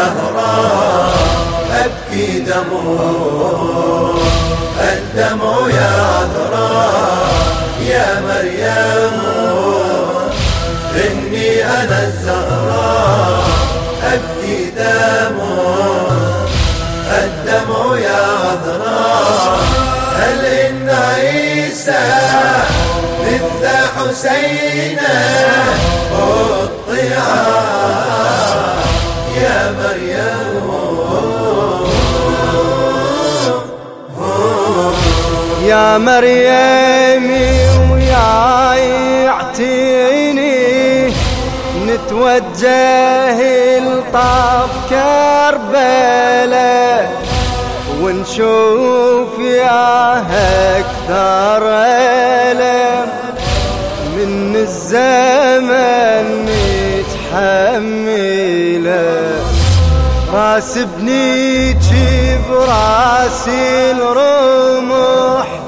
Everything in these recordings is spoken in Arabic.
الزهراء أبكي دموع يا عذراء يا مريم إني أنا الزهراء أبكي دموع يا عذراء هل إن عيسى مثل حسين يا يا مريم ويا اعتيني نتوجه لطاف كربلاء ونشوف يا أكثر ألم. من الزمن نتحمله راس بنيتي براسي الرمح.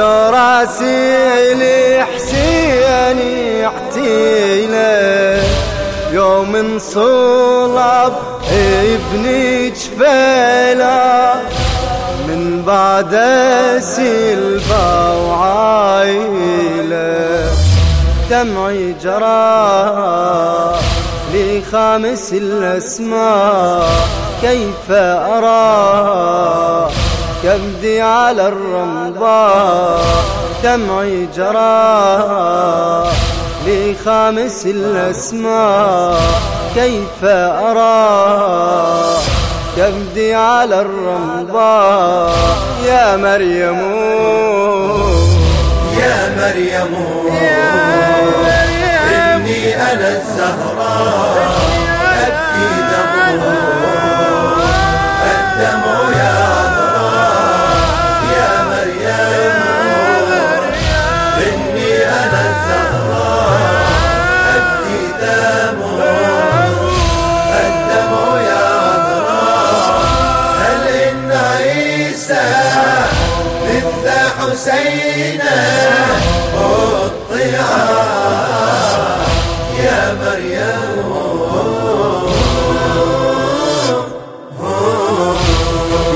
لو رأسي لحسين يعتيله يوم انصلب ابني جفلا من بعد سلبا وعايله دمعي جرى لي خامس الأسماء. كيف أرى كبدي على الرمضاء دمعي جرى لي خامس الأسماء كيف أرى كبدي على الرمضاء يا مريم يا مريم إني أنا الزهراء أبكي دموع مثل حسين يا مريم.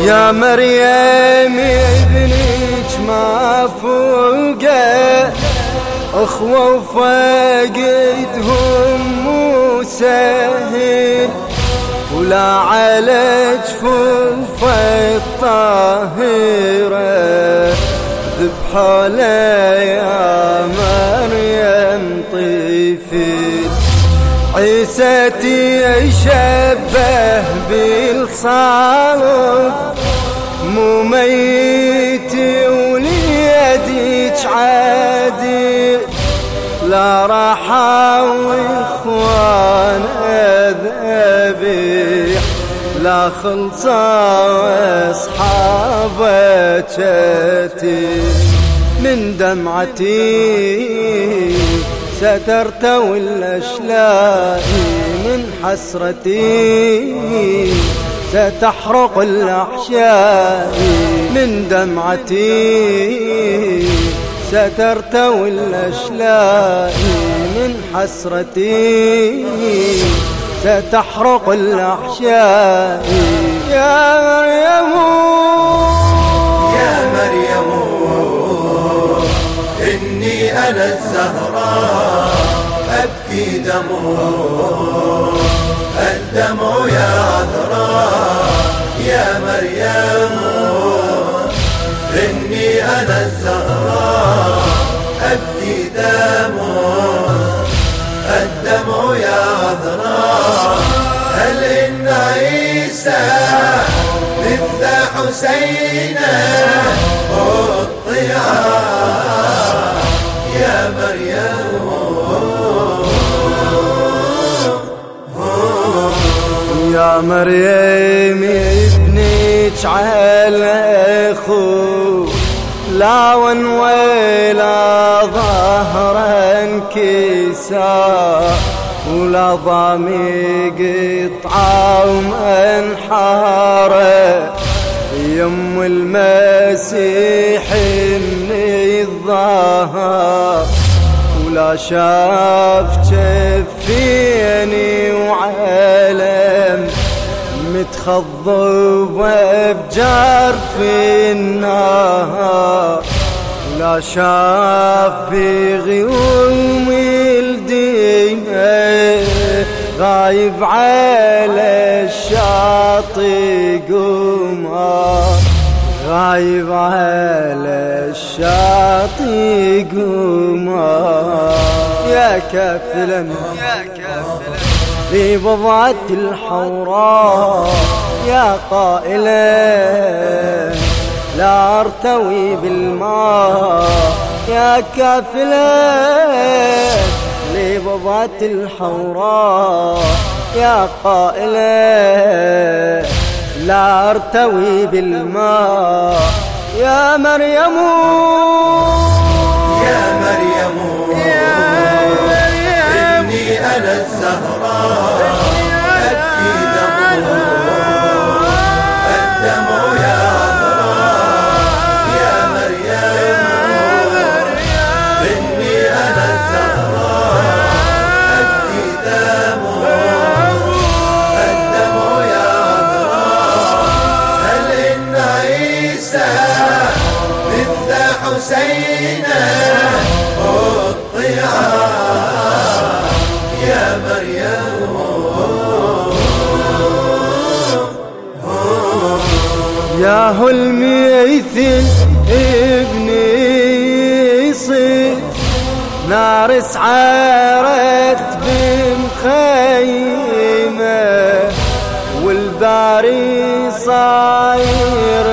يا مريم ابنك ما فوقه أخوة وفقدهم مو سهل ولا على جفوف الطاهرة. ذبحوا يا مريم طفل عيسى يشبه بالصالب مو ميت وليدك عادي. لا راح وإخوان ذبيح لا خلصا واصحابتي من دمعتي سترت والأشلاء من حسرتي ستحرق الاحشاء من دمعتي سترت والأشلاء من حسرتي ستحرق الأحشاء يا مريم دموع الدمع يا عذراء يا مريم. إني أنا الزهراء أبكي دموع الدمع يا عذراء هل إن عيسى مثل حسين الطيعة يا مريم. مريم ابنك على أخو لا ون ولا ظهرا كسا ولا ضامي قطعة ومنحارة يم المسيح من الظهر ولا شاف جفيني مخضب بجار في النهار لا شاف في غيوم الدماء غايب على الشاطئ قمار غايب على الشاطئ قمار يا كافلا في بضعة الحوراء. يا قائلا لا أرتوي بالماء. يا كافلا لبضعة الحوراء. يا قائلا لا أرتوي بالماء. يا مريم. يا الزهراء نار سعرت بمخيمة والباري صاير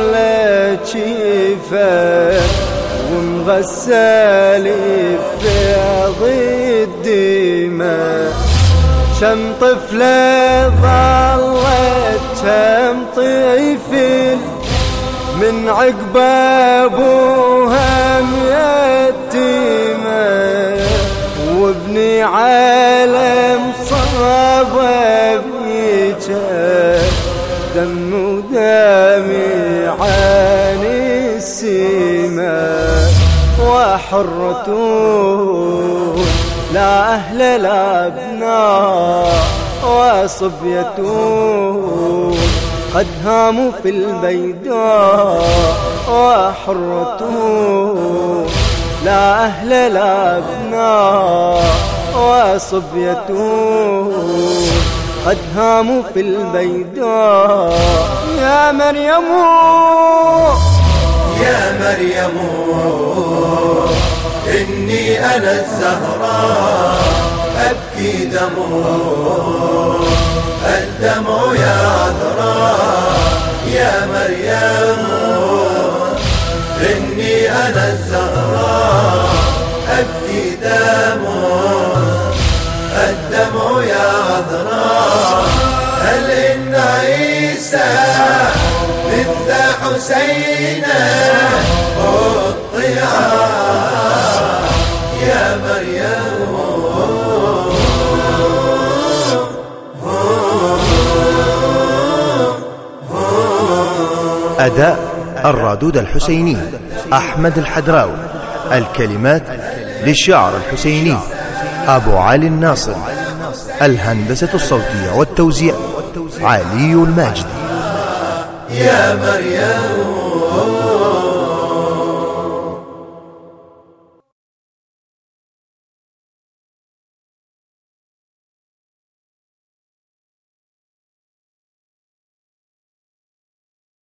لجيفة ومغسل بفيض الدماء. كم طفلة ظلت كم طفل من عقب أبوها ميتمة عالم صاب بيجا دم ودمي عن السماء وحرة لا أهل لا أبناء. وصبية قد هاموا في البيداء. وحرة لا أهل لا وصبية قد هاموا في البيداء. يا مريم. يا مريم إني أنا الزهراء. أبكي دموع الدمع يا عذراء يا مريم إني أنا الزهراء. دموع الدمع يا عذراء هل إن عيسى مثل حسين الطيعة يا مريم. أداء الرادود الحسيني أحمد الحدراوي. الكلمات للشعر الحسيني أبو علي الناصر الهندسة الصوتية والتوزيع علي الماجد يا مريم.